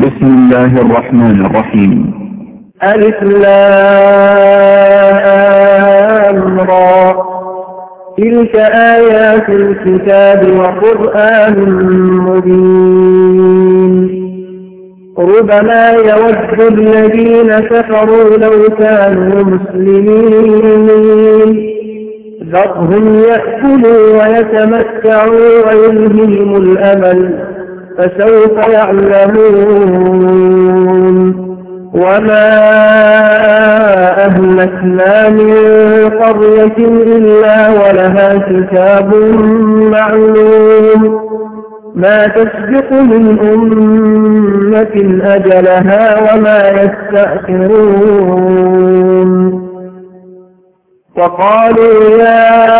بسم الله الرحمن الرحيم. ألف لام را. تلك آيات الكتاب وقرآن مبين. ربما يود الذين كفروا لو كانوا مسلمين. ذرهم يأكلوا ويتمتعوا ويلههم الأمل. فسوف يعلمون. وما أهلكنا من قرية إلا ولها كتاب معلوم. ما تسبق من أمة أجلها وما يستأخرون. وقالوا يا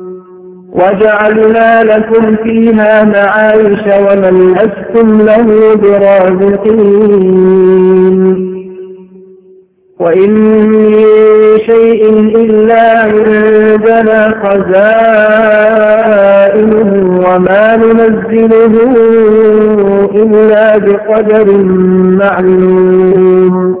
وجعلنا لكم فيها معايش ومن لستم له برازقين. وإن من شيء إلا عندنا خزائنه وما ننزله إلا بقدر معلوم.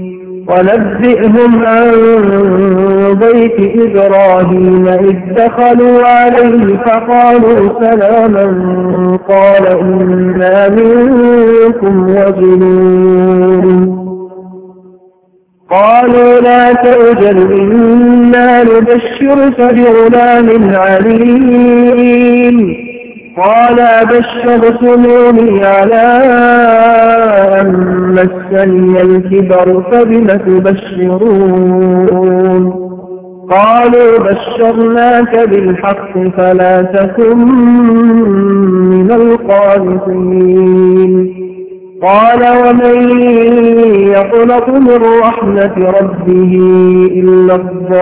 ونبئهم عن بيت إبراهيم إذ دخلوا عليه فقالوا سلاما قال إنا منكم وجنون قالوا لا تأجل إنا نبشرك بغلام عليم. قال بشرتموني على أن مسني الكبر فبم تبشرون؟ قالوا بشرناك بالحق فلا تكن من القانطين قال ومن يقلق من رحمة ربه إلا الضالون؟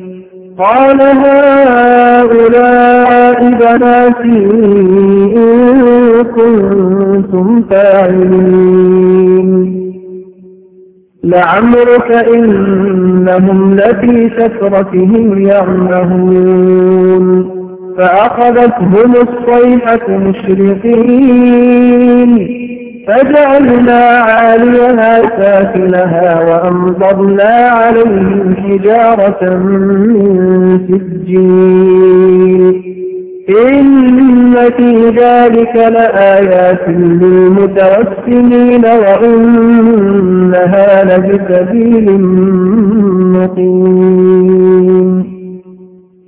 قال هؤلاء بناتي إن كنتم فاعلين. لعمرك إنهم لفي سكرتهم يعمهون. فأخذتهم الصيحة مشرقين. فجعلنا عاليها سافلها وأمضرنا عليهم حجارة من سجين إن في ذلك لآيات للمتوسمين وإنها لبسبيل مقيم.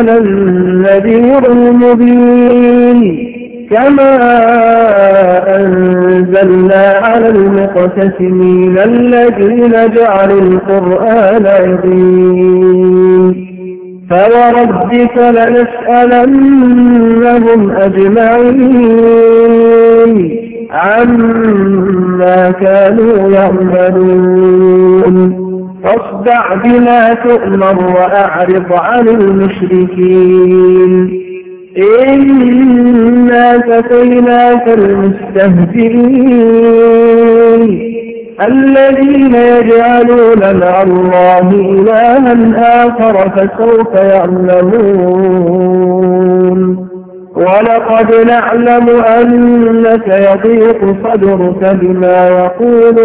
أنا النذير المبين كما أنزلنا على المقتسمين الذين جعلوا القرآن عظيم فوربك لنسألنهم أجمعين عما كانوا يعملون فاصدع بما تؤمر وأعرض عن المشركين. إنا كفيناك المستهزئين. الذين يجعلون مع الله إلها آخر فسوف يعلمون. ولقد نعلم أنك يضيق صدرك بما يقولون.